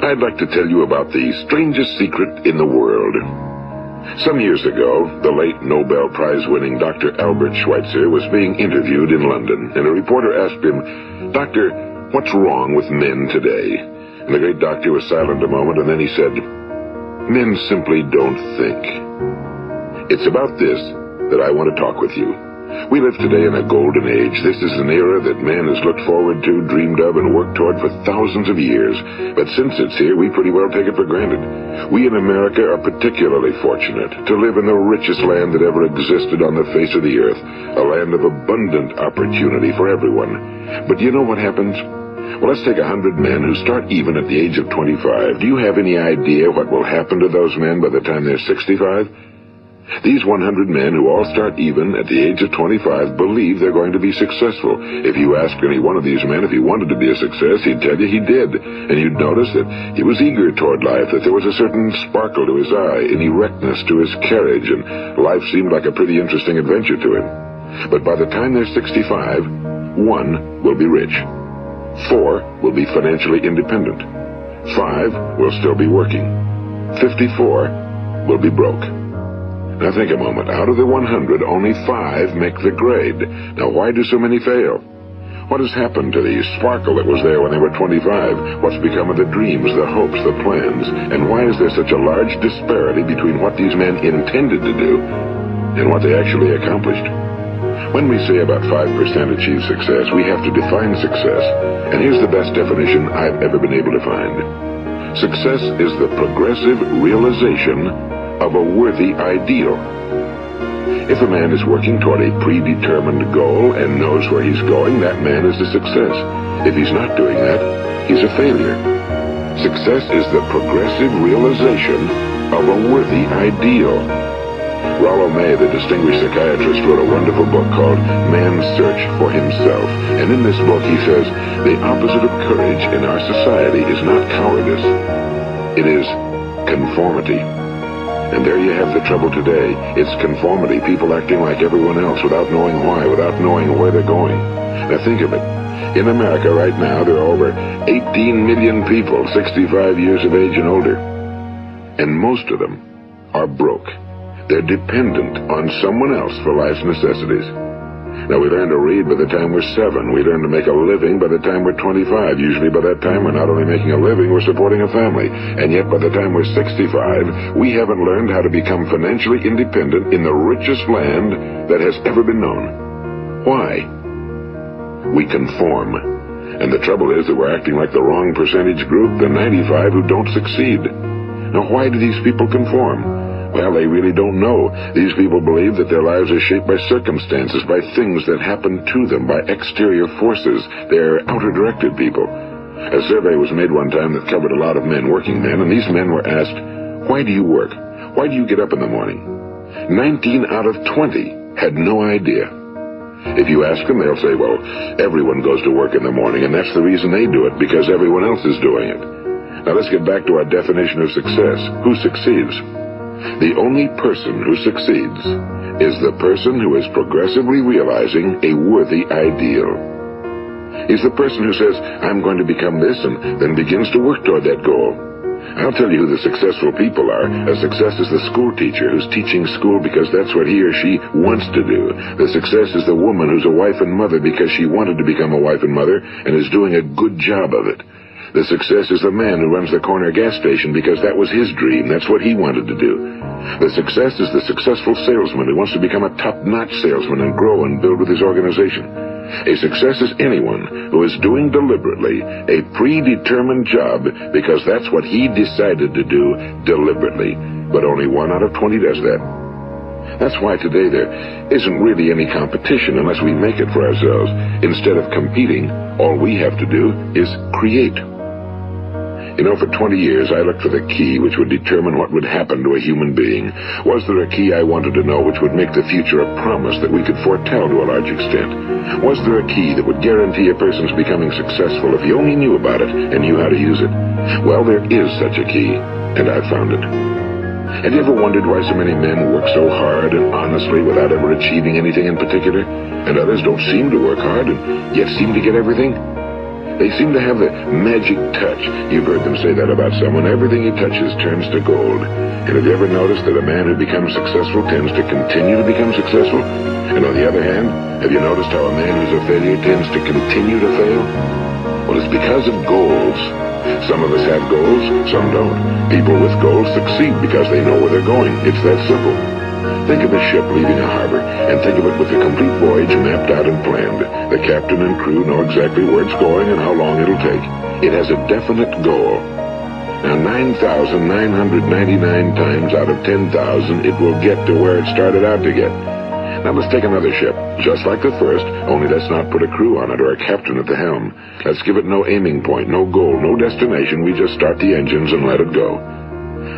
I'd like to tell you about the strangest secret in the world. Some years ago, the late Nobel Prize-winning Dr. Albert Schweitzer was being interviewed in London, and a reporter asked him, Doctor, what's wrong with men today? And the great doctor was silent a moment, and then he said, Men simply don't think. It's about this that I want to talk with you. We live today in a golden age. This is an era that man has looked forward to, dreamed of, and worked toward for thousands of years. But since it's here, we pretty well take it for granted. We in America are particularly fortunate to live in the richest land that ever existed on the face of the earth, a land of abundant opportunity for everyone. But do you know what happens? Well, let's take a hundred men who start even at the age of 25. Do you have any idea what will happen to those men by the time they're 65? These 100 men who all start even at the age of 25 believe they're going to be successful. If you ask any one of these men if he wanted to be a success, he'd tell you he did. And you'd notice that he was eager toward life, that there was a certain sparkle to his eye, an erectness to his carriage, and life seemed like a pretty interesting adventure to him. But by the time they're 65, one will be rich. Four will be financially independent. Five will still be working. 54 will be broke. Now think a moment. Out of the 100, only five make the grade. Now why do so many fail? What has happened to the sparkle that was there when they were 25? What's become of the dreams, the hopes, the plans? And why is there such a large disparity between what these men intended to do and what they actually accomplished? When we say about 5% achieve success, we have to define success. And here's the best definition I've ever been able to find. Success is the progressive realization of a worthy ideal. If a man is working toward a predetermined goal and knows where he's going, that man is a success. If he's not doing that, he's a failure. Success is the progressive realization of a worthy ideal. Rollo May, the distinguished psychiatrist, wrote a wonderful book called Man's Search for Himself. And in this book he says, the opposite of courage in our society is not cowardice. It is conformity. And there you have the trouble today. It's conformity, people acting like everyone else without knowing why, without knowing where they're going. Now think of it. In America right now, there are over 18 million people 65 years of age and older. And most of them are broke. They're dependent on someone else for life's necessities. Now, we learn to read by the time we're seven. We learn to make a living by the time we're 25. Usually by that time, we're not only making a living, we're supporting a family. And yet, by the time we're 65, we haven't learned how to become financially independent in the richest land that has ever been known. Why? We conform. And the trouble is that we're acting like the wrong percentage group, the 95 who don't succeed. Now, why do these people conform? Well, they really don't know. These people believe that their lives are shaped by circumstances, by things that happen to them, by exterior forces. They're outer-directed people. A survey was made one time that covered a lot of men, working men, and these men were asked, why do you work? Why do you get up in the morning? 19 out of 20 had no idea. If you ask them, they'll say, well, everyone goes to work in the morning, and that's the reason they do it, because everyone else is doing it. Now let's get back to our definition of success. Who succeeds? The only person who succeeds is the person who is progressively realizing a worthy ideal. He's the person who says, I'm going to become this, and then begins to work toward that goal. I'll tell you who the successful people are. A success is the school teacher who's teaching school because that's what he or she wants to do. The success is the woman who's a wife and mother because she wanted to become a wife and mother and is doing a good job of it. The success is the man who runs the corner gas station because that was his dream. That's what he wanted to do. The success is the successful salesman who wants to become a top-notch salesman and grow and build with his organization. A success is anyone who is doing deliberately a predetermined job because that's what he decided to do deliberately. But only one out of 20 does that. That's why today there isn't really any competition unless we make it for ourselves. Instead of competing, all we have to do is create. You know, for 20 years I looked for the key which would determine what would happen to a human being. Was there a key I wanted to know which would make the future a promise that we could foretell to a large extent? Was there a key that would guarantee a person's becoming successful if he only knew about it and knew how to use it? Well, there is such a key, and I've found it. Have you ever wondered why so many men work so hard and honestly without ever achieving anything in particular, and others don't seem to work hard and yet seem to get everything? They seem to have the magic touch. You've heard them say that about someone. Everything he touches turns to gold. And have you ever noticed that a man who becomes successful tends to continue to become successful? And on the other hand, have you noticed how a man who's a failure tends to continue to fail? Well, it's because of goals. Some of us have goals, some don't. People with goals succeed because they know where they're going. It's that simple. Think of a ship leaving a harbor, and think of it with a complete voyage mapped out and planned. The captain and crew know exactly where it's going and how long it'll take. It has a definite goal. Now, 9,999 times out of 10,000, it will get to where it started out to get. Now, let's take another ship, just like the first, only let's not put a crew on it or a captain at the helm. Let's give it no aiming point, no goal, no destination. We just start the engines and let it go.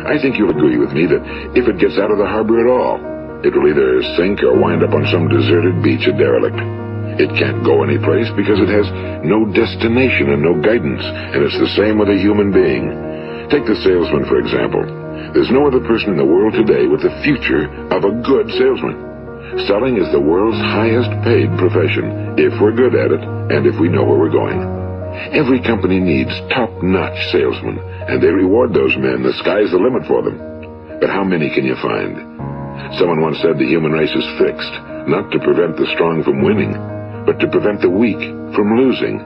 I think you'll agree with me that if it gets out of the harbor at all, it will either sink or wind up on some deserted beach, a derelict. It can't go anyplace because it has no destination and no guidance, and it's the same with a human being. Take the salesman, for example. There's no other person in the world today with the future of a good salesman. Selling is the world's highest paid profession, if we're good at it and if we know where we're going. Every company needs top-notch salesmen, and they reward those men. The sky's the limit for them. But how many can you find? Someone once said the human race is fixed, not to prevent the strong from winning, but to prevent the weak from losing.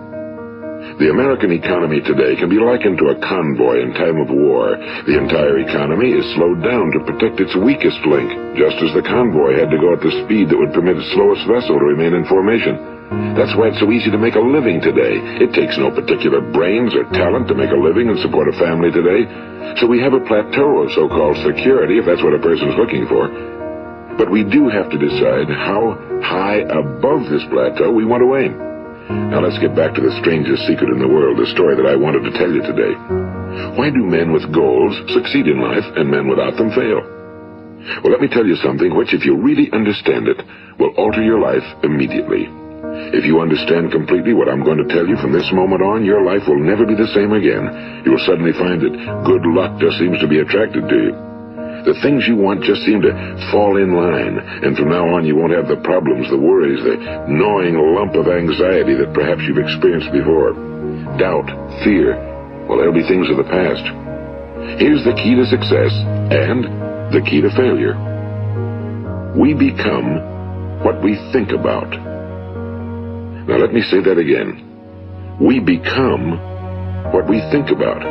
The American economy today can be likened to a convoy in time of war. The entire economy is slowed down to protect its weakest link, just as the convoy had to go at the speed that would permit its slowest vessel to remain in formation. That's why it's so easy to make a living today. It takes no particular brains or talent to make a living and support a family today. So we have a plateau of so-called security, if that's what a person's looking for. But we do have to decide how high above this plateau we want to aim. Now let's get back to the strangest secret in the world, the story that I wanted to tell you today. Why do men with goals succeed in life and men without them fail? Well, let me tell you something which, if you really understand it, will alter your life immediately. If you understand completely what I'm going to tell you from this moment on, your life will never be the same again. You'll suddenly find that good luck just seems to be attracted to you. The things you want just seem to fall in line, and from now on you won't have the problems, the worries, the gnawing lump of anxiety that perhaps you've experienced before. Doubt, fear, well, they'll be things of the past. Here's the key to success and the key to failure. We become what we think about. Now let me say that again. We become what we think about.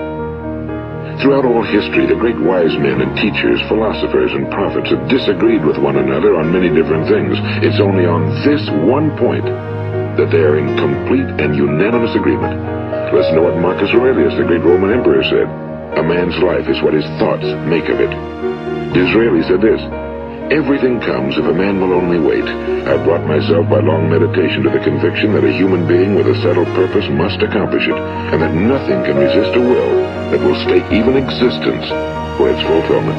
Throughout all history, the great wise men and teachers, philosophers and prophets have disagreed with one another on many different things. It's only on this one point that they are in complete and unanimous agreement. Listen to what Marcus Aurelius, the great Roman emperor, said. A man's life is what his thoughts make of it. Disraeli said this, Everything comes if a man will only wait. I brought myself by long meditation to the conviction that a human being with a settled purpose must accomplish it, and that nothing can resist a will that will stake even existence for its fulfillment.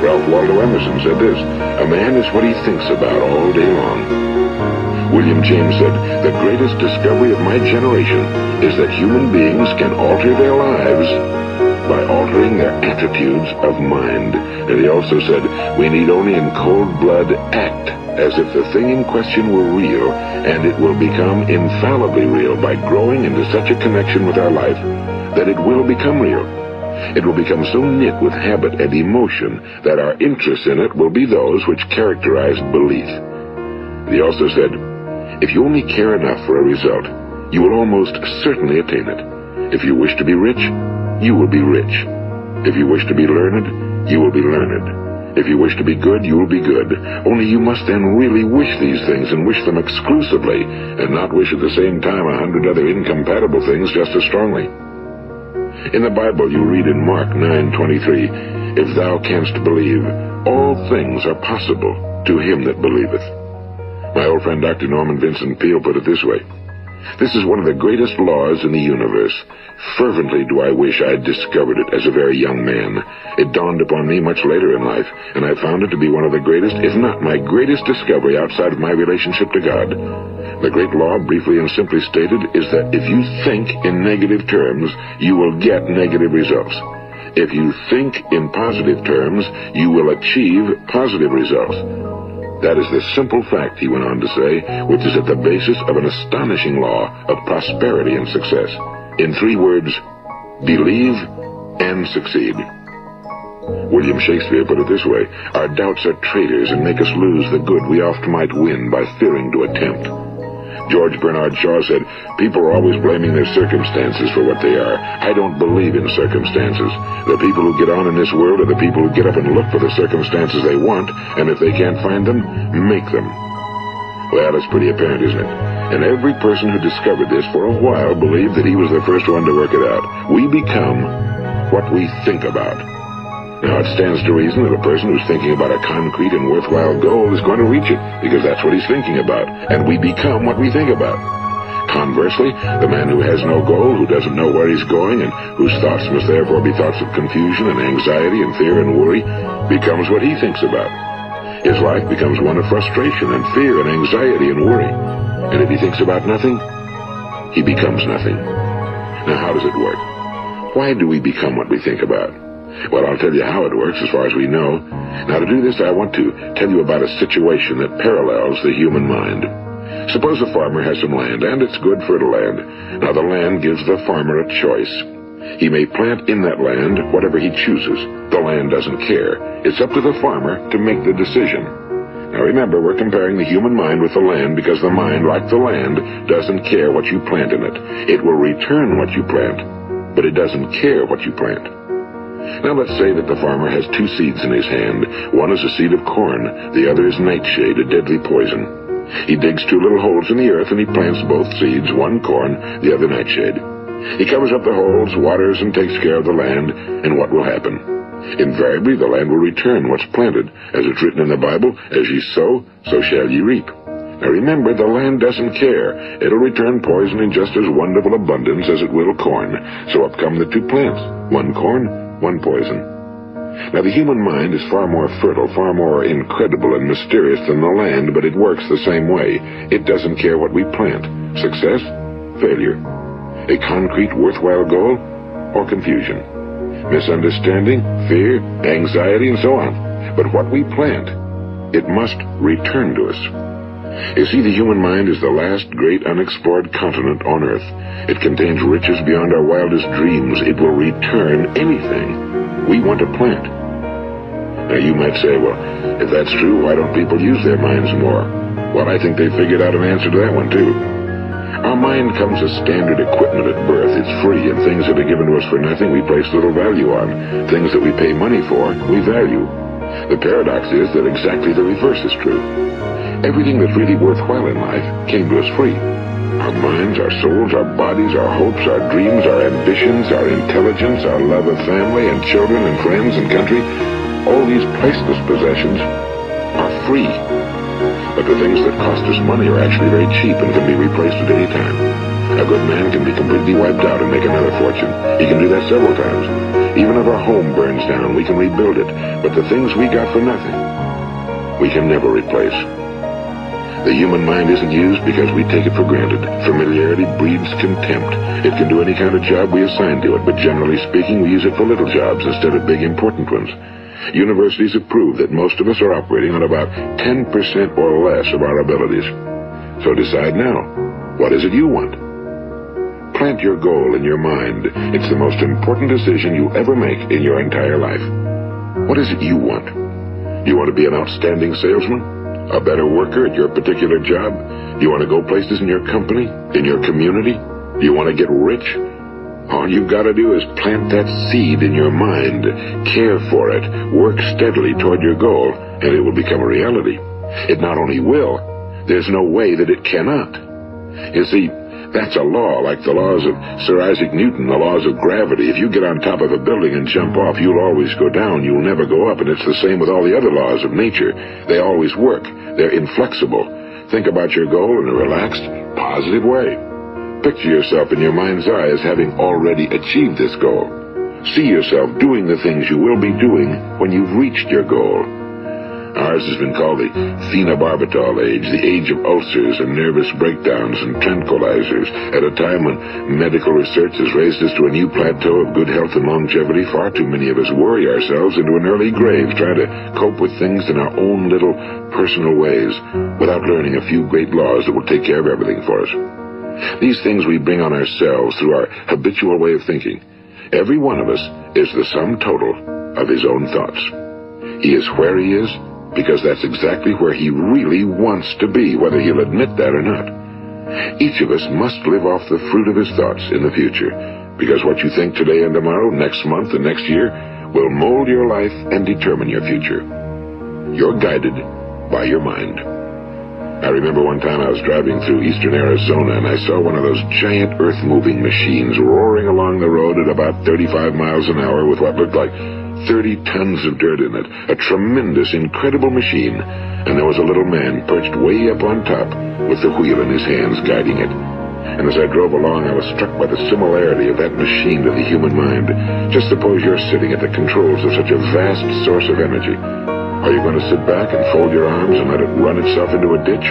Ralph Waldo Emerson said this, A man is what he thinks about all day long. William James said, The greatest discovery of my generation is that human beings can alter their lives by altering their attitudes of mind. And he also said, we need only in cold blood act as if the thing in question were real, and it will become infallibly real by growing into such a connection with our life that it will become real. It will become so knit with habit and emotion that our interest in it will be those which characterize belief. He also said, if you only care enough for a result, you will almost certainly attain it. If you wish to be rich, you will be rich. If you wish to be learned, you will be learned. If you wish to be good, you will be good. Only you must then really wish these things and wish them exclusively, and not wish at the same time a hundred other incompatible things just as strongly. In the Bible you read in Mark 9:23, If thou canst believe, all things are possible to him that believeth. My old friend Dr. Norman Vincent Peale put it this way. This is one of the greatest laws in the universe. Fervently do I wish I had discovered it as a very young man. It dawned upon me much later in life, and I found it to be one of the greatest, if not my greatest discovery outside of my relationship to God. The great law, briefly and simply stated, is that if you think in negative terms, you will get negative results. If you think in positive terms, you will achieve positive results. That is the simple fact, he went on to say, which is at the basis of an astonishing law of prosperity and success. In three words, believe and succeed. William Shakespeare put it this way, Our doubts are traitors and make us lose the good we oft might win by fearing to attempt. George Bernard Shaw said, People are always blaming their circumstances for what they are. I don't believe in circumstances. The people who get on in this world are the people who get up and look for the circumstances they want, and if they can't find them, make them. Well, it's pretty apparent, isn't it? And every person who discovered this for a while believed that he was the first one to work it out. We become what we think about. Now, it stands to reason that a person who's thinking about a concrete and worthwhile goal is going to reach it, because that's what he's thinking about, and we become what we think about. Conversely, the man who has no goal, who doesn't know where he's going, and whose thoughts must therefore be thoughts of confusion and anxiety and fear and worry, becomes what he thinks about. His life becomes one of frustration and fear and anxiety and worry. And if he thinks about nothing, he becomes nothing. Now, how does it work? Why do we become what we think about? Well, I'll tell you how it works as far as we know. Now, to do this, I want to tell you about a situation that parallels the human mind. Suppose a farmer has some land, and it's good fertile land. Now, the land gives the farmer a choice. He may plant in that land whatever he chooses. The land doesn't care. It's up to the farmer to make the decision. Now remember, we're comparing the human mind with the land because the mind, like the land, doesn't care what you plant in it. It will return what you plant, but it doesn't care what you plant. Now let's say that the farmer has two seeds in his hand. One is a seed of corn, the other is nightshade, a deadly poison. He digs two little holes in the earth and he plants both seeds, one corn, the other nightshade. He covers up the holes, waters, and takes care of the land, and what will happen? Invariably, the land will return what's planted. As it's written in the Bible, as ye sow, so shall ye reap. Now remember, the land doesn't care. It'll return poison in just as wonderful abundance as it will corn. So up come the two plants. One corn, one poison. Now, the human mind is far more fertile, far more incredible and mysterious than the land, but it works the same way. It doesn't care what we plant. Success, failure. A concrete, worthwhile goal, or confusion. Misunderstanding, fear, anxiety, and so on. But what we plant, it must return to us. You see, the human mind is the last great unexplored continent on Earth. It contains riches beyond our wildest dreams. It will return anything we want to plant. Now, you might say, well, if that's true, why don't people use their minds more? Well, I think they figured out an answer to that one, too. Our mind comes as standard equipment at birth. It's free, and things that are given to us for nothing we place little value on. Things that we pay money for, we value. The paradox is that exactly the reverse is true. Everything that's really worthwhile in life came to us free. Our minds, our souls, our bodies, our hopes, our dreams, our ambitions, our intelligence, our love of family and children and friends and country, all these priceless possessions are free. But the things that cost us money are actually very cheap and can be replaced at any time. A good man can be completely wiped out and make another fortune. He can do that several times. Even if our home burns down, we can rebuild it. But the things we got for nothing, we can never replace. The human mind isn't used because we take it for granted. Familiarity breeds contempt. It can do any kind of job we assign to it, but generally speaking, we use it for little jobs instead of big important ones. Universities have proved that most of us are operating on about 10% or less of our abilities. So decide now. What is it you want? Plant your goal in your mind. It's the most important decision you'll ever make in your entire life. What is it you want? You want to be an outstanding salesman? A better worker at your particular job? You want to go places in your company? In your community? You want to get rich? All you've got to do is plant that seed in your mind, care for it, work steadily toward your goal, and it will become a reality. It not only will, there's no way that it cannot. You see, that's a law, like the laws of Sir Isaac Newton, the laws of gravity. If you get on top of a building and jump off, you'll always go down. You'll never go up. And it's the same with all the other laws of nature. They always work. They're inflexible. Think about your goal in a relaxed, positive way. Picture yourself in your mind's eye as having already achieved this goal. See yourself doing the things you will be doing when you've reached your goal. Ours has been called the phenobarbital age, the age of ulcers and nervous breakdowns and tranquilizers, at a time when medical research has raised us to a new plateau of good health and longevity. Far too many of us worry ourselves into an early grave trying to cope with things in our own little personal ways without learning a few great laws that will take care of everything for us. These things we bring on ourselves through our habitual way of thinking. Every one of us is the sum total of his own thoughts. He is where he is because that's exactly where he really wants to be, whether he'll admit that or not. Each of us must live off the fruit of his thoughts in the future, because what you think today and tomorrow, next month and next year, will mold your life and determine your future. You're guided by your mind. I remember one time I was driving through eastern Arizona and I saw one of those giant earth-moving machines roaring along the road at about 35 miles an hour with what looked like 30 tons of dirt in it. A tremendous, incredible machine. And there was a little man perched way up on top with the wheel in his hands guiding it. And as I drove along, I was struck by the similarity of that machine to the human mind. Just suppose you're sitting at the controls of such a vast source of energy. Are you going to sit back and fold your arms and let it run itself into a ditch?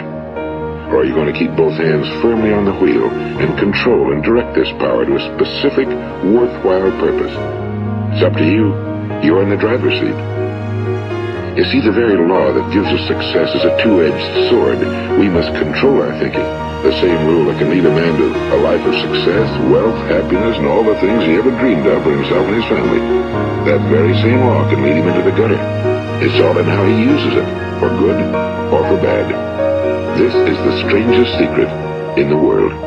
Or are you going to keep both hands firmly on the wheel and control and direct this power to a specific, worthwhile purpose? It's up to you. You're in the driver's seat. You see, the very law that gives us success is a two-edged sword. We must control our thinking. The same rule that can lead a man to a life of success, wealth, happiness, and all the things he ever dreamed of for himself and his family. That very same law can lead him into the gutter. It's all in how he uses it, for good or for bad. This is the strangest secret in the world.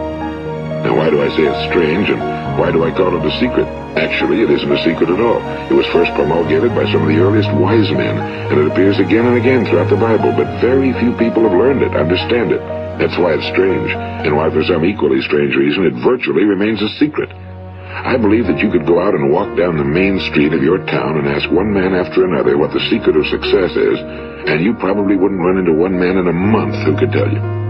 Now, why do I say it's strange, and why do I call it a secret? Actually, it isn't a secret at all. It was first promulgated by some of the earliest wise men, and it appears again and again throughout the Bible, but very few people have learned it, understand it. That's why it's strange, and why for some equally strange reason it virtually remains a secret. I believe that you could go out and walk down the main street of your town and ask one man after another what the secret of success is, and you probably wouldn't run into one man in a month who could tell you.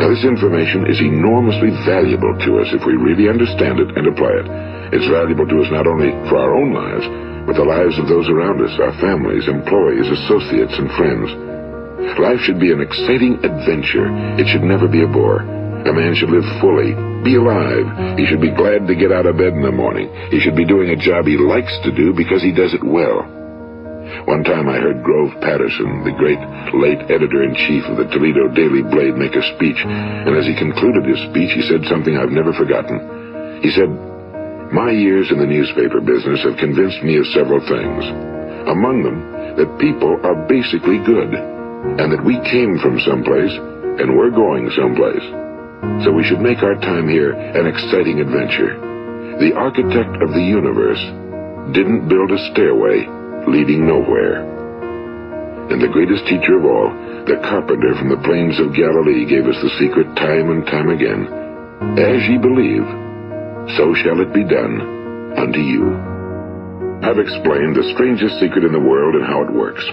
Now, this information is enormously valuable to us if we really understand it and apply it. It's valuable to us not only for our own lives, but the lives of those around us, our families, employees, associates, and friends. Life should be an exciting adventure. It should never be a bore. A man should live fully, be alive. He should be glad to get out of bed in the morning. He should be doing a job he likes to do because he does it well. One time I heard Grove Patterson, the great late editor-in-chief of the Toledo Daily Blade, make a speech, and as he concluded his speech, he said something I've never forgotten. He said, My years in the newspaper business have convinced me of several things. Among them, that people are basically good, and that we came from someplace, and we're going someplace. So we should make our time here an exciting adventure. The architect of the universe didn't build a stairway leading nowhere. And the greatest teacher of all, the carpenter from the plains of Galilee, gave us the secret time and time again. As ye believe, so shall it be done unto you. I've explained the strangest secret in the world and how it works.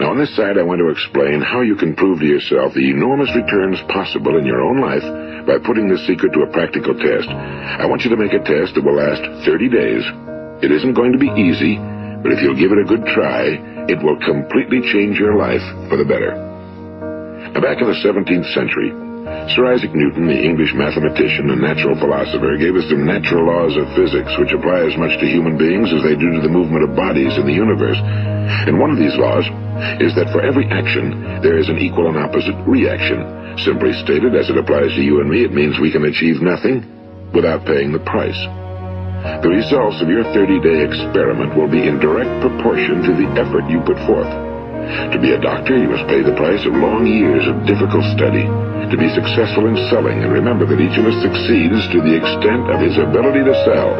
Now, on this side, I want to explain how you can prove to yourself the enormous returns possible in your own life by putting this secret to a practical test. I want you to make a test that will last 30 days. It isn't going to be easy, but if you'll give it a good try, it will completely change your life for the better. Now, back in the 17th century, Sir Isaac Newton, the English mathematician and natural philosopher, gave us some natural laws of physics which apply as much to human beings as they do to the movement of bodies in the universe. And one of these laws is that for every action, there is an equal and opposite reaction. Simply stated, as it applies to you and me, it means we can achieve nothing without paying the price. The results of your 30-day experiment will be in direct proportion to the effort you put forth. To be a doctor, you must pay the price of long years of difficult study. To be successful in selling, and remember that each of us succeeds to the extent of his ability to sell.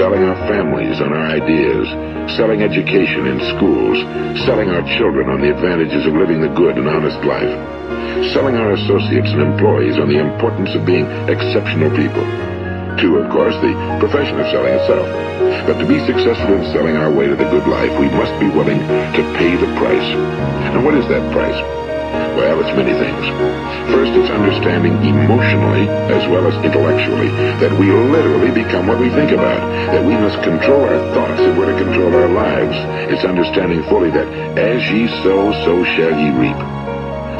Selling our families on our ideas, selling education in schools, selling our children on the advantages of living the good and honest life, selling our associates and employees on the importance of being exceptional people of course, the profession of selling itself. But to be successful in selling our way to the good life, we must be willing to pay the price. And what is that price? Well, it's many things. First, it's understanding emotionally as well as intellectually that we literally become what we think about, that we must control our thoughts if we're to control our lives. It's understanding fully that as ye sow, so shall ye reap.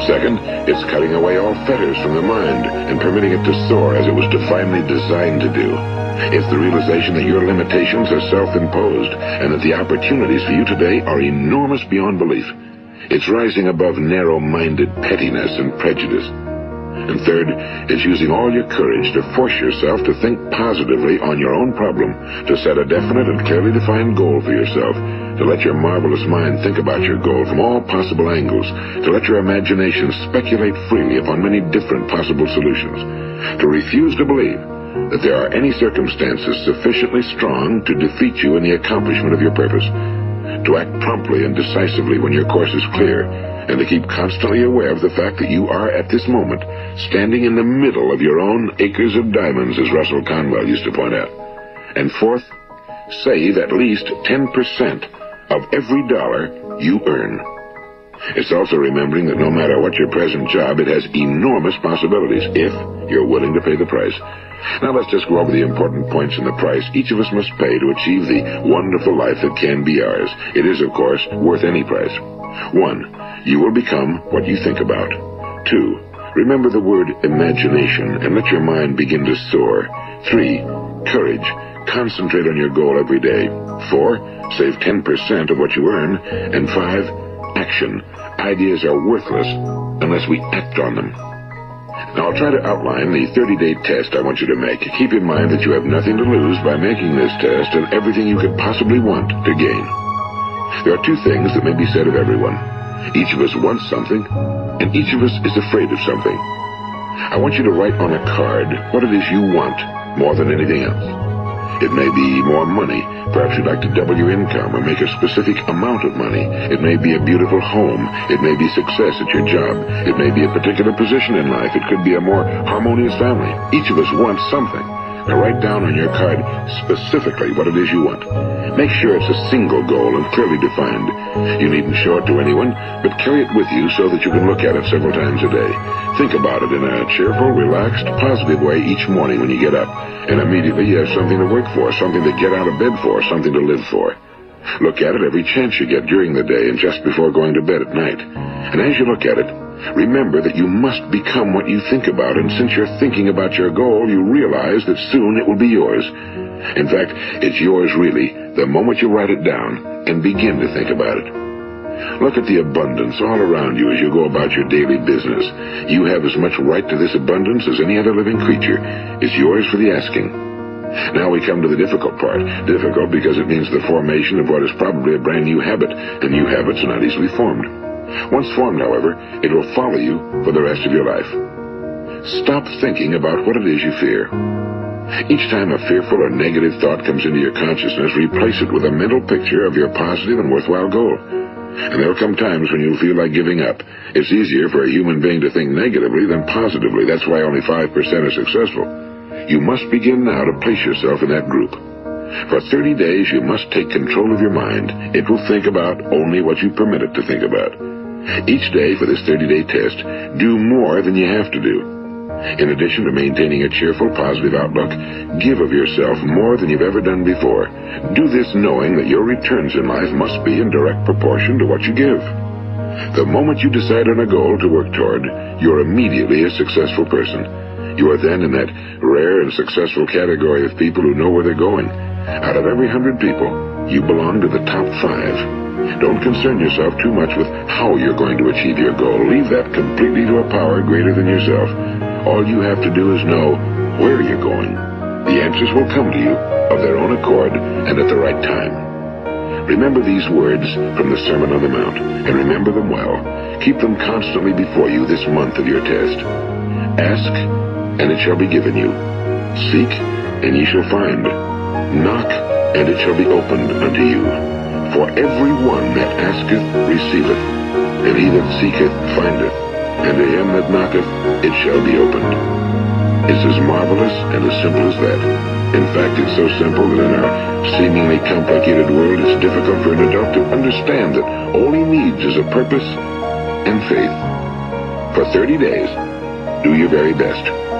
Second, it's cutting away all fetters from the mind and permitting it to soar as it was divinely designed to do. It's the realization that your limitations are self-imposed and that the opportunities for you today are enormous beyond belief. It's rising above narrow-minded pettiness and prejudice. And third, it's using all your courage to force yourself to think positively on your own problem, to set a definite and clearly defined goal for yourself, to let your marvelous mind think about your goal from all possible angles, to let your imagination speculate freely upon many different possible solutions, to refuse to believe that there are any circumstances sufficiently strong to defeat you in the accomplishment of your purpose, to act promptly and decisively when your course is clear, and to keep constantly aware of the fact that you are at this moment standing in the middle of your own acres of diamonds, as Russell Conwell used to point out. And fourth, save at least 10% of every dollar you earn. It's also remembering that no matter what your present job, it has enormous possibilities if you're willing to pay the price. Now let's just go over the important points in the price each of us must pay to achieve the wonderful life that can be ours. It is, of course, worth any price. One, you will become what you think about. Two, remember the word imagination and let your mind begin to soar. Three, courage. Concentrate on your goal every day. Four, save 10% of what you earn. And five, action. Ideas are worthless unless we act on them. Now, I'll try to outline the 30-day test I want you to make. Keep in mind that you have nothing to lose by making this test and everything you could possibly want to gain. There are two things that may be said of everyone. Each of us wants something, and each of us is afraid of something. I want you to write on a card what it is you want more than anything else. It may be more money. Perhaps you'd like to double your income or make a specific amount of money. It may be a beautiful home. It may be success at your job. It may be a particular position in life. It could be a more harmonious family. Each of us wants something. Write down on your card specifically what it is you want. Make sure it's a single goal and clearly defined. You needn't show it to anyone, but carry it with you so that you can look at it several times a day. Think about it in a cheerful, relaxed, positive way each morning when you get up. And immediately you have something to work for, something to get out of bed for, something to live for. Look at it every chance you get during the day and just before going to bed at night. And as you look at it, Remember that you must become what you think about, and since you're thinking about your goal, you realize that soon it will be yours. In fact, it's yours really the moment you write it down and begin to think about it. Look at the abundance all around you as you go about your daily business. You have as much right to this abundance as any other living creature. It's yours for the asking. Now we come to the difficult part. Difficult because it means the formation of what is probably a brand new habit, and new habits are not easily formed. Once formed, however, it will follow you for the rest of your life. Stop thinking about what it is you fear. Each time a fearful or negative thought comes into your consciousness, replace it with a mental picture of your positive and worthwhile goal. And there'll come times when you'll feel like giving up. It's easier for a human being to think negatively than positively. That's why only 5% are successful. You must begin now to place yourself in that group. For 30 days, you must take control of your mind. It will think about only what you permit it to think about. Each day for this 30-day test, do more than you have to do. In addition to maintaining a cheerful, positive outlook, give of yourself more than you've ever done before. Do this knowing that your returns in life must be in direct proportion to what you give. The moment you decide on a goal to work toward, you're immediately a successful person. You are then in that rare and successful category of people who know where they're going. Out of every hundred people, you belong to the top five. Don't concern yourself too much with how you're going to achieve your goal. Leave that completely to a power greater than yourself. All you have to do is know where you're going. The answers will come to you of their own accord and at the right time. Remember these words from the Sermon on the Mount, and remember them well. Keep them constantly before you this month of your test. Ask, and it shall be given you. Seek, and ye shall find. Knock, and it shall be opened unto you. For every one that asketh receiveth, and he that seeketh findeth, and to him that knocketh it shall be opened. It's as marvelous and as simple as that. In fact, it's so simple that in our seemingly complicated world, it's difficult for an adult to understand that all he needs is a purpose and faith. For 30 days, do your very best.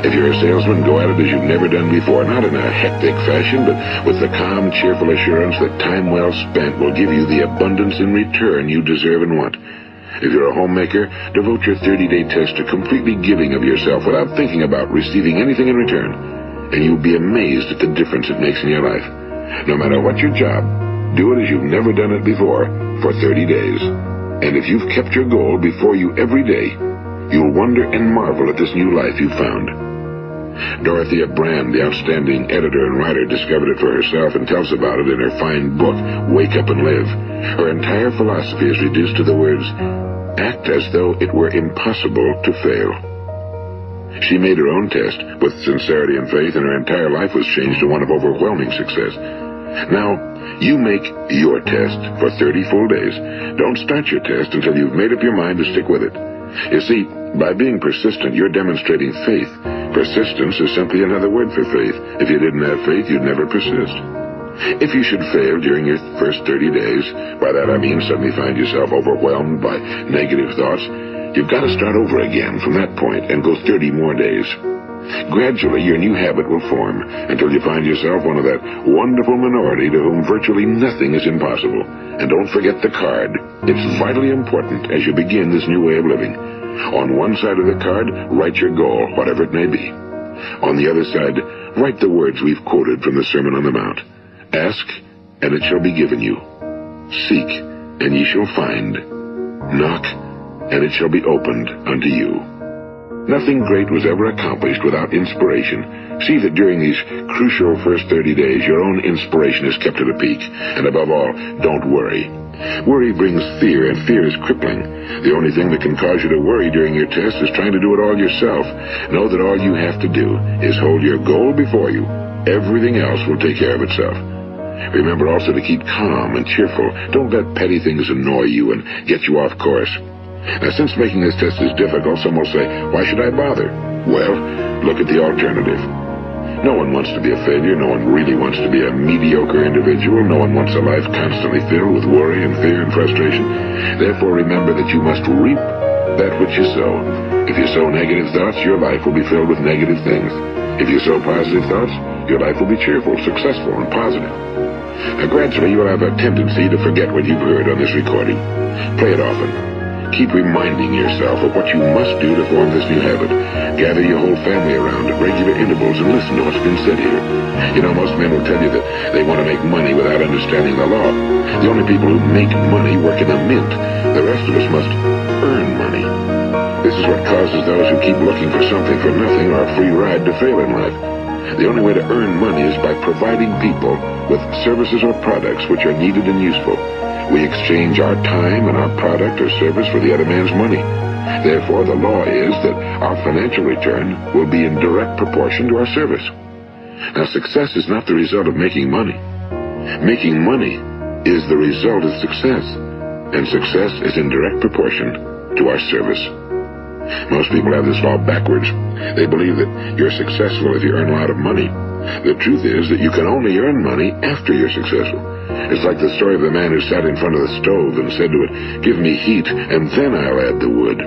If you're a salesman, go at it as you've never done before, not in a hectic fashion, but with the calm, cheerful assurance that time well spent will give you the abundance in return you deserve and want. If you're a homemaker, devote your 30-day test to completely giving of yourself without thinking about receiving anything in return, and you'll be amazed at the difference it makes in your life. No matter what your job, do it as you've never done it before for 30 days. And if you've kept your goal before you every day, you'll wonder and marvel at this new life you've found. Dorothea Brande, the outstanding editor and writer, discovered it for herself and tells about it in her fine book, Wake Up and Live. Her entire philosophy is reduced to the words, act as though it were impossible to fail. She made her own test with sincerity and faith, and her entire life was changed to one of overwhelming success. Now, you make your test for 30 full days. Don't start your test until you've made up your mind to stick with it. You see, by being persistent, you're demonstrating faith. Persistence is simply another word for faith. If you didn't have faith, you'd never persist. If you should fail during your first 30 days, by that I mean suddenly find yourself overwhelmed by negative thoughts, you've got to start over again from that point and go 30 more days. Gradually, your new habit will form until you find yourself one of that wonderful minority to whom virtually nothing is impossible. And don't forget the card. It's vitally important as you begin this new way of living. On one side of the card, write your goal, whatever it may be. On the other side, write the words we've quoted from the Sermon on the Mount. Ask, and it shall be given you. Seek, and ye shall find. Knock, and it shall be opened unto you. Nothing great was ever accomplished without inspiration. See that during these crucial first 30 days, your own inspiration is kept at a peak. And above all, don't worry. Worry brings fear, and fear is crippling. The only thing that can cause you to worry during your test is trying to do it all yourself. Know that all you have to do is hold your goal before you. Everything else will take care of itself. Remember also to keep calm and cheerful. Don't let petty things annoy you and get you off course. Now, since making this test is difficult, some will say, why should I bother? Well, look at the alternative. No one wants to be a failure. No one really wants to be a mediocre individual. No one wants a life constantly filled with worry and fear and frustration. Therefore, remember that you must reap that which you sow. If you sow negative thoughts, your life will be filled with negative things. If you sow positive thoughts, your life will be cheerful, successful, and positive. Now, gradually, you will have a tendency to forget what you've heard on this recording. Play it often. Keep reminding yourself of what you must do to form this new habit. Gather your whole family around at regular intervals and listen to what's been said here. You know, most men will tell you that they want to make money without understanding the law. The only people who make money work in a mint. The rest of us must earn money. This is what causes those who keep looking for something for nothing or a free ride to fail in life. The only way to earn money is by providing people with services or products which are needed and useful. We exchange our time and our product or service for the other man's money. Therefore, the law is that our financial return will be in direct proportion to our service. Now, success is not the result of making money. Making money is the result of success, and success is in direct proportion to our service. Most people have this law backwards. They believe that you're successful if you earn a lot of money. The truth is that you can only earn money after you're successful. It's like the story of the man who sat in front of the stove and said to it, Give me heat, and then I'll add the wood.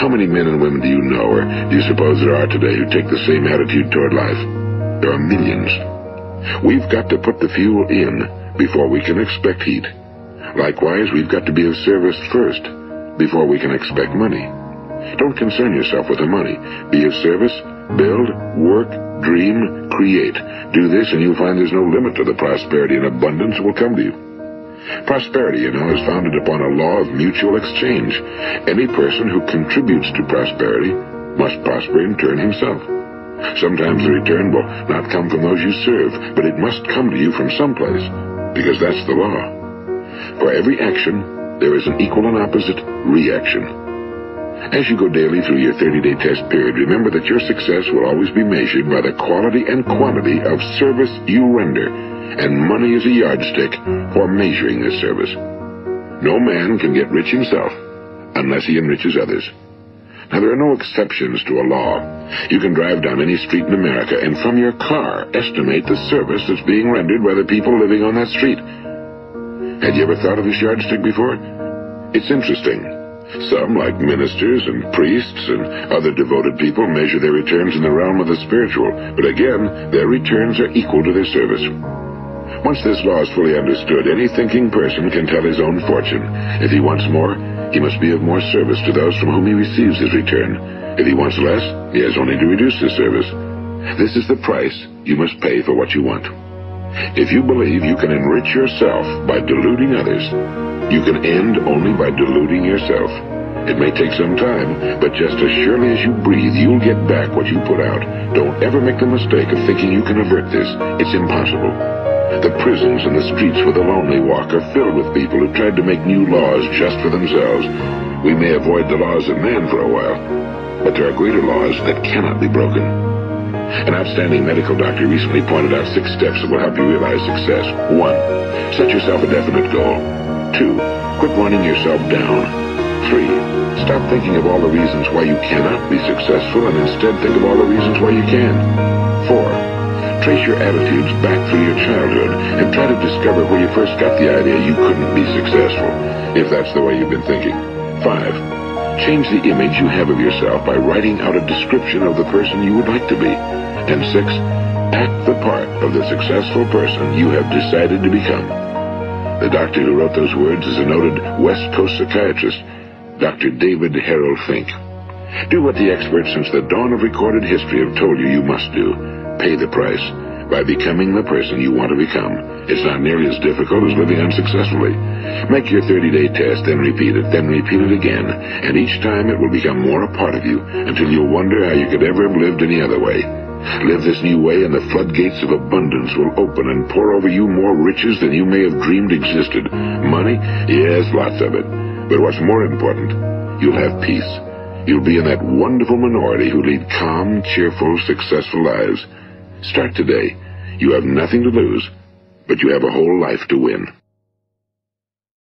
How many men and women do you know, or do you suppose there are today, who take the same attitude toward life? There are millions. We've got to put the fuel in before we can expect heat. Likewise, we've got to be of service first before we can expect money. Don't concern yourself with the money. Be of service, build, work, dream, create. Do this and you'll find there's no limit to the prosperity and abundance will come to you. Prosperity, you know, is founded upon a law of mutual exchange. Any person who contributes to prosperity must prosper in turn himself. Sometimes the return will not come from those you serve, but it must come to you from someplace, because that's the law. For every action, there is an equal and opposite reaction. As you go daily through your 30-day test period, remember that your success will always be measured by the quality and quantity of service you render, and money is a yardstick for measuring this service. No man can get rich himself unless he enriches others. Now, there are no exceptions to a law. You can drive down any street in America and from your car estimate the service that's being rendered by the people living on that street. Had you ever thought of this yardstick before? It's interesting. Some, like ministers and priests and other devoted people, measure their returns in the realm of the spiritual, but again, their returns are equal to their service. Once this law is fully understood, any thinking person can tell his own fortune. If he wants more, he must be of more service to those from whom he receives his return. If he wants less, he has only to reduce his service. This is the price you must pay for what you want. If you believe you can enrich yourself by deluding others, you can end only by deluding yourself. It may take some time, but just as surely as you breathe, you'll get back what you put out. Don't ever make the mistake of thinking you can avert this. It's impossible. The prisons and the streets where the lonely walk are filled with people who tried to make new laws just for themselves. We may avoid the laws of man for a while, but there are greater laws that cannot be broken. An outstanding medical doctor recently pointed out six steps that will help you realize success. One, set yourself a definite goal. Two, quit running yourself down. Three, stop thinking of all the reasons why you cannot be successful and instead think of all the reasons why you can. Four, trace your attitudes back through your childhood and try to discover where you first got the idea you couldn't be successful, if that's the way you've been thinking. Five, change the image you have of yourself by writing out a description of the person you would like to be. And six, act the part of the successful person you have decided to become. The doctor who wrote those words is a noted West Coast psychiatrist, Dr. David Harold Fink. Do what the experts since the dawn of recorded history have told you you must do. Pay the price by becoming the person you want to become. It's not nearly as difficult as living unsuccessfully. Make your 30-day test, then repeat it, then repeat it again, and each time it will become more a part of you until you'll wonder how you could ever have lived any other way. Live this new way, and the floodgates of abundance will open and pour over you more riches than you may have dreamed existed. Money? Yes, lots of it. But what's more important, you'll have peace. You'll be in that wonderful minority who lead calm, cheerful, successful lives. Start today. You have nothing to lose, but you have a whole life to win.